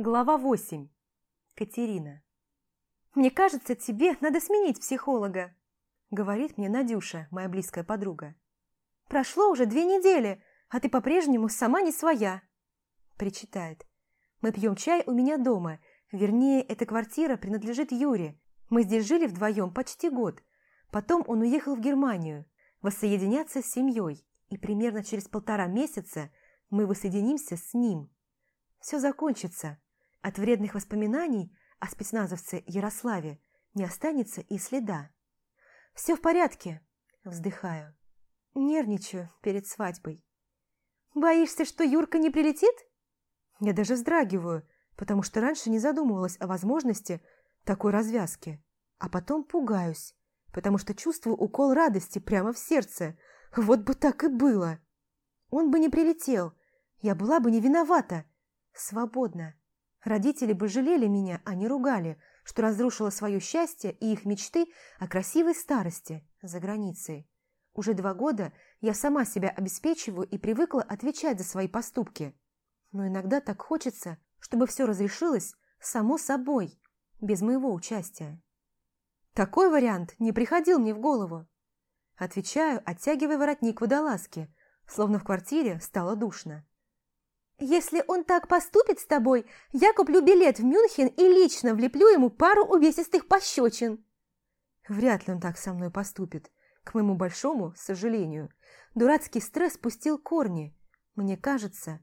Глава 8. Катерина. «Мне кажется, тебе надо сменить психолога», – говорит мне Надюша, моя близкая подруга. «Прошло уже две недели, а ты по-прежнему сама не своя», – причитает. «Мы пьем чай у меня дома, вернее, эта квартира принадлежит Юре. Мы здесь жили вдвоем почти год. Потом он уехал в Германию, воссоединяться с семьей, и примерно через полтора месяца мы воссоединимся с ним. Все закончится, от вредных воспоминаний о спецназовце Ярославе не останется и следа. «Все в порядке», – вздыхаю. Нервничаю перед свадьбой. «Боишься, что Юрка не прилетит?» Я даже вздрагиваю, потому что раньше не задумывалась о возможности такой развязки. А потом пугаюсь, потому что чувствую укол радости прямо в сердце. Вот бы так и было. Он бы не прилетел, я была бы не виновата. Свободна. Родители бы жалели меня, а не ругали, что разрушила свое счастье и их мечты о красивой старости за границей. Уже два года я сама себя обеспечиваю и привыкла отвечать за свои поступки. Но иногда так хочется, чтобы все разрешилось само собой, без моего участия. Такой вариант не приходил мне в голову. Отвечаю, оттягивая воротник водолазки, словно в квартире стало душно. «Если он так поступит с тобой, я куплю билет в Мюнхен и лично влеплю ему пару увесистых пощечин». Вряд ли он так со мной поступит, к моему большому сожалению. Дурацкий стресс пустил корни. Мне кажется,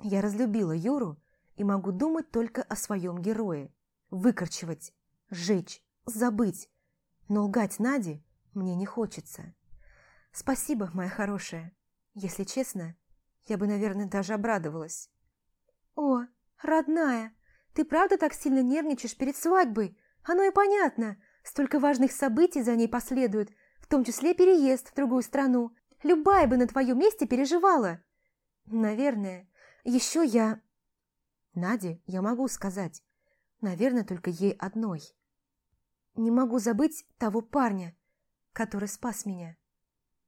я разлюбила Юру и могу думать только о своем герое. Выкорчевать, сжечь, забыть. Но лгать Наде мне не хочется. Спасибо, моя хорошая. Если честно, я бы, наверное, даже обрадовалась. «О, родная, ты правда так сильно нервничаешь перед свадьбой? Оно и понятно. Столько важных событий за ней последует, в том числе переезд в другую страну. Любая бы на твоем месте переживала». «Наверное. Еще я...» «Наде я могу сказать. Наверное, только ей одной. Не могу забыть того парня, который спас меня.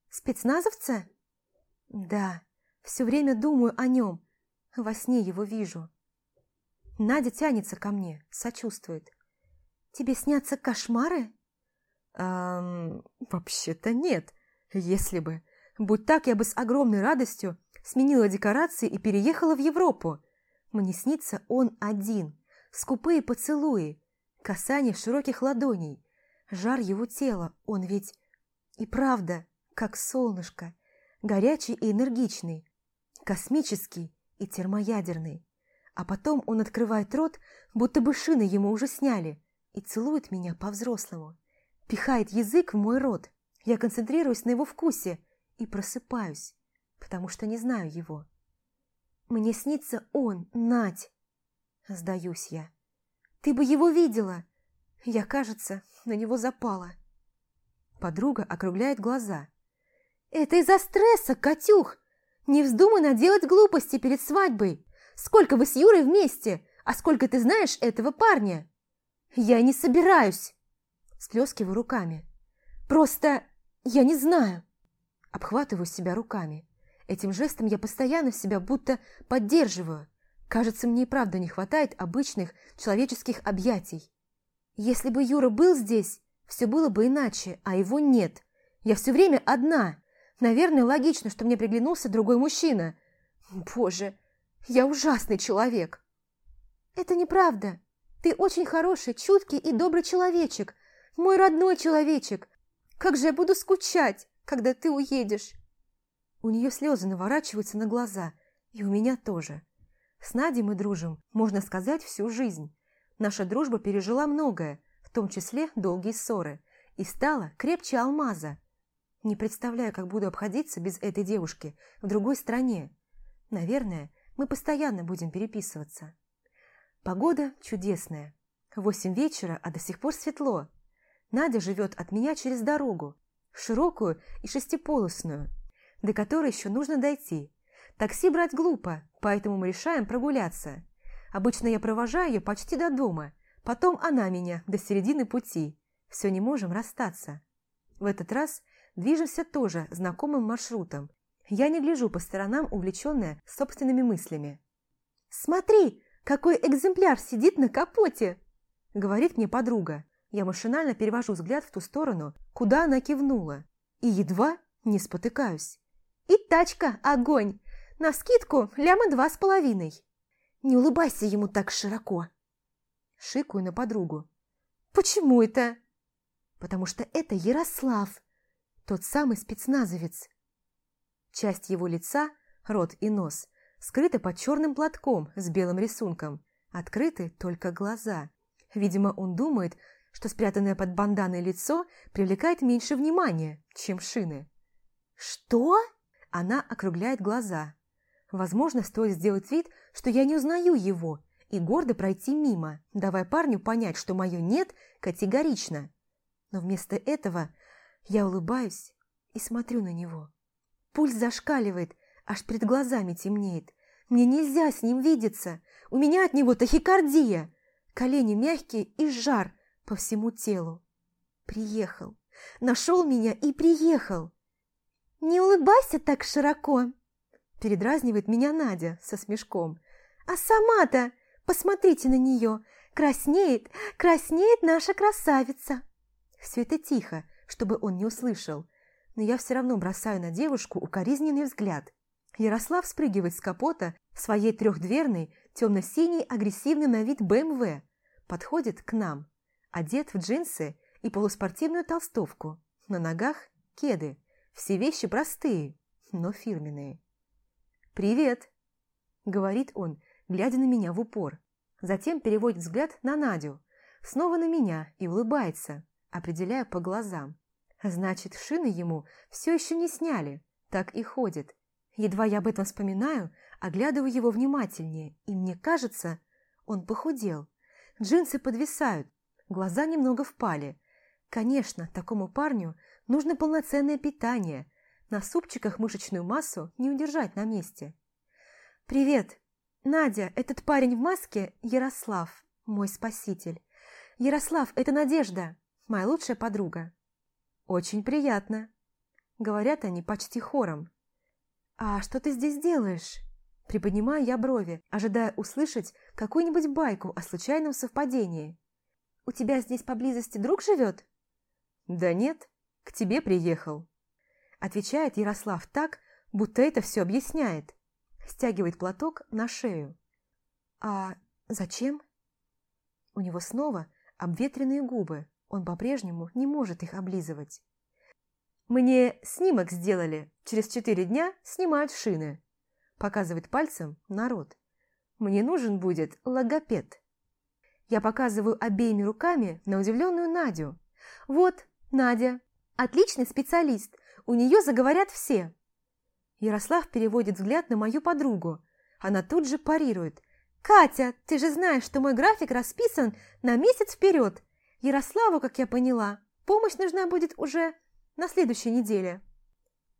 Спецназовца?» «Да». Все время думаю о нем. Во сне его вижу. Надя тянется ко мне, сочувствует. Тебе снятся кошмары? Эм, вообще-то нет. Если бы. Будь так, я бы с огромной радостью сменила декорации и переехала в Европу. Мне снится он один. Скупые поцелуи, касание широких ладоней, жар его тела. Он ведь и правда, как солнышко, горячий и энергичный космический и термоядерный. А потом он открывает рот, будто бы шины ему уже сняли, и целует меня по-взрослому. Пихает язык в мой рот. Я концентрируюсь на его вкусе и просыпаюсь, потому что не знаю его. Мне снится он, Надь. Сдаюсь я. Ты бы его видела. Я, кажется, на него запала. Подруга округляет глаза. «Это из-за стресса, Катюх! Не вздумай наделать глупости перед свадьбой. Сколько вы с Юрой вместе, а сколько ты знаешь этого парня? Я не собираюсь. Сплескиваю руками. Просто я не знаю. Обхватываю себя руками. Этим жестом я постоянно себя будто поддерживаю. Кажется, мне и правда не хватает обычных человеческих объятий. Если бы Юра был здесь, все было бы иначе, а его нет. Я все время одна. Наверное, логично, что мне приглянулся другой мужчина. Боже, я ужасный человек. Это неправда. Ты очень хороший, чуткий и добрый человечек. Мой родной человечек. Как же я буду скучать, когда ты уедешь. У нее слезы наворачиваются на глаза, и у меня тоже. С Надей мы дружим, можно сказать, всю жизнь. Наша дружба пережила многое, в том числе долгие ссоры, и стала крепче алмаза. Не представляю, как буду обходиться без этой девушки в другой стране. Наверное, мы постоянно будем переписываться. Погода чудесная. Восемь вечера, а до сих пор светло. Надя живет от меня через дорогу, широкую и шестиполосную, до которой еще нужно дойти. Такси брать глупо, поэтому мы решаем прогуляться. Обычно я провожаю ее почти до дома, потом она меня до середины пути. Все не можем расстаться. В этот раз Движемся тоже знакомым маршрутом. Я не гляжу по сторонам, увлеченная собственными мыслями. «Смотри, какой экземпляр сидит на капоте!» Говорит мне подруга. Я машинально перевожу взгляд в ту сторону, куда она кивнула. И едва не спотыкаюсь. «И тачка, огонь! На скидку ляма два с половиной!» «Не улыбайся ему так широко!» Шикаю на подругу. «Почему это?» «Потому что это Ярослав, тот самый спецназовец». Часть его лица, рот и нос, скрыты под черным платком с белым рисунком, открыты только глаза. Видимо, он думает, что спрятанное под банданой лицо привлекает меньше внимания, чем шины. «Что?» Она округляет глаза. Возможно, стоит сделать вид, что я не узнаю его, и гордо пройти мимо, давая парню понять, что мое «нет» категорично. Но вместо этого я улыбаюсь и смотрю на него. Пульс зашкаливает, аж перед глазами темнеет. Мне нельзя с ним видеться, у меня от него тахикардия. Колени мягкие и жар по всему телу. Приехал, нашел меня и приехал. «Не улыбайся так широко!» Передразнивает меня Надя со смешком. «А сама-то, посмотрите на нее, краснеет, краснеет наша красавица!» Все это тихо, чтобы он не услышал, но я все равно бросаю на девушку укоризненный взгляд. Ярослав спрыгивает с капота своей трехдверной, темно-синий, агрессивный на вид БМВ, подходит к нам, одет в джинсы и полуспортивную толстовку, на ногах кеды, все вещи простые, но фирменные. «Привет!» – говорит он, глядя на меня в упор. Затем переводит взгляд на Надю, снова на меня и улыбается, определяя по глазам. Значит, шины ему все еще не сняли, так и ходит. Едва я об этом вспоминаю, оглядываю его внимательнее, и мне кажется, он похудел. Джинсы подвисают, глаза немного впали. Конечно, такому парню нужно полноценное питание. На супчиках мышечную массу не удержать на месте. «Привет! Надя, этот парень в маске – Ярослав, мой спаситель. Ярослав – это Надежда, моя лучшая подруга». «Очень приятно», – говорят они почти хором. «А что ты здесь делаешь?» Приподнимаю я брови, ожидая услышать какую-нибудь байку о случайном совпадении. «У тебя здесь поблизости друг живет?» «Да нет, к тебе приехал», – отвечает Ярослав так, будто это все объясняет. Стягивает платок на шею. «А зачем?» У него снова обветренные губы, он по-прежнему не может их облизывать. «Мне снимок сделали. Через четыре дня снимают шины», – показывает пальцем народ. «Мне нужен будет логопед». Я показываю обеими руками на удивленную Надю. «Вот, Надя, отличный специалист, у нее заговорят все». Ярослав переводит взгляд на мою подругу. Она тут же парирует. «Катя, ты же знаешь, что мой график расписан на месяц вперед. Ярославу, как я поняла, помощь нужна будет уже на следующей неделе».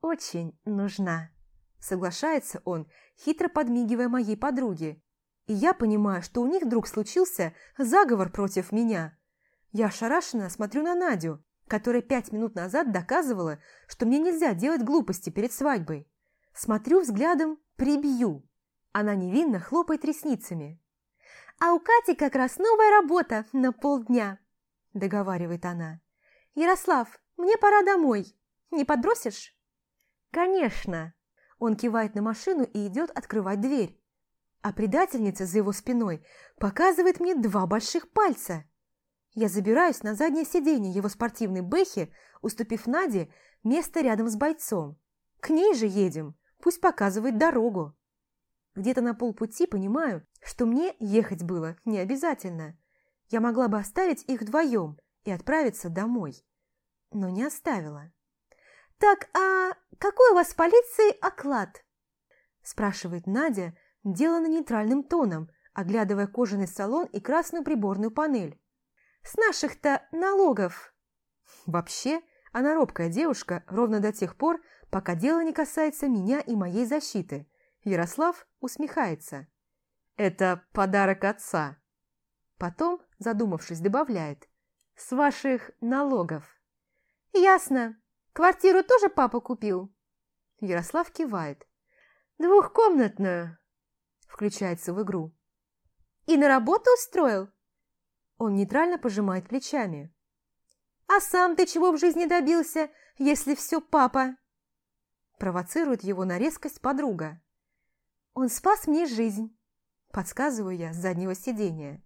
«Очень нужна», – соглашается он, хитро подмигивая моей подруге. И я понимаю, что у них вдруг случился заговор против меня. Я ошарашенно смотрю на Надю, которая пять минут назад доказывала, что мне нельзя делать глупости перед свадьбой. Смотрю взглядом «прибью». Она невинно хлопает ресницами. «А у Кати как раз новая работа на полдня», – договаривает она. «Ярослав, мне пора домой. Не подбросишь?» «Конечно!» Он кивает на машину и идет открывать дверь. А предательница за его спиной показывает мне два больших пальца. Я забираюсь на заднее сиденье его спортивной бэхи, уступив Наде место рядом с бойцом. К ней же едем, пусть показывает дорогу. Где-то на полпути понимаю, что мне ехать было не обязательно. Я могла бы оставить их вдвоем и отправиться домой но не оставила. «Так, а какой у вас в полиции оклад?» спрашивает Надя, делано нейтральным тоном, оглядывая кожаный салон и красную приборную панель. «С наших-то налогов!» Вообще, она робкая девушка ровно до тех пор, пока дело не касается меня и моей защиты. Ярослав усмехается. «Это подарок отца». Потом, задумавшись, добавляет. «С ваших налогов». «Ясно. Квартиру тоже папа купил?» Ярослав кивает. «Двухкомнатную», включается в игру. И на работу устроил?» Он нейтрально пожимает плечами. «А сам ты чего в жизни добился, если все папа?» Провоцирует его на резкость подруга. «Он спас мне жизнь», – подсказываю я с заднего сидения.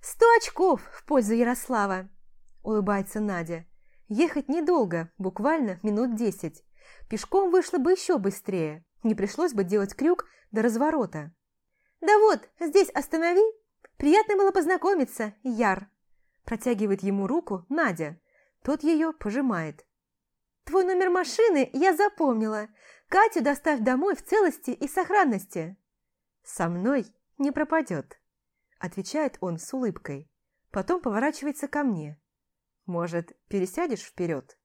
«Сто очков в пользу Ярослава!» – улыбается Надя. «Ехать недолго, буквально минут десять. Пешком вышло бы еще быстрее, не пришлось бы делать крюк до разворота». «Да вот, здесь останови. Приятно было познакомиться, Яр!» Протягивает ему руку Надя. Тот ее пожимает. «Твой номер машины я запомнила. Катю доставь домой в целости и сохранности». «Со мной не пропадет», – отвечает он с улыбкой. Потом поворачивается ко мне. «Может, пересядешь вперед?»